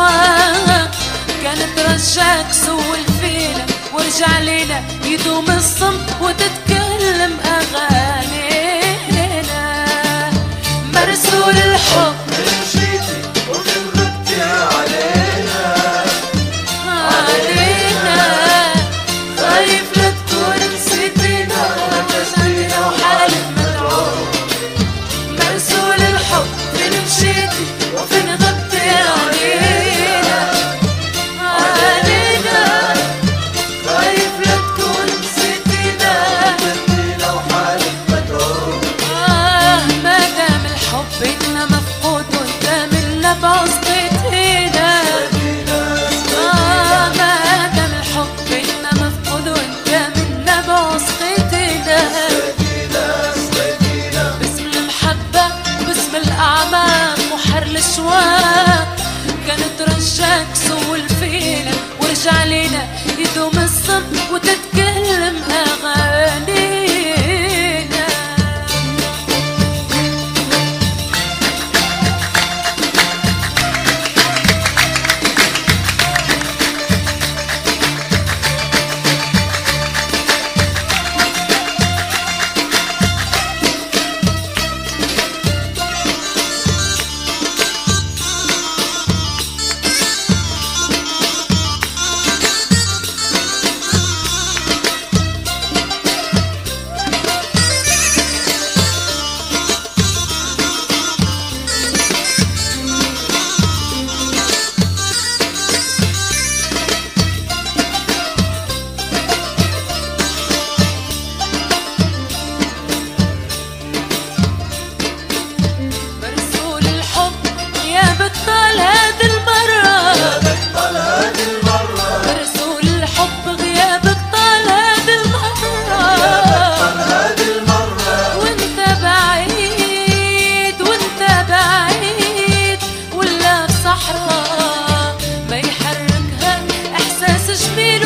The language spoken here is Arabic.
الهوى كانت رجاك سو الفيلة ورجع لينا يدوم الصمت وتتكلم أغاني أغانينا. مرسول الحب علينا يدوم الصبر وتدوم Espírito.